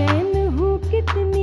चैन हूँ कितनी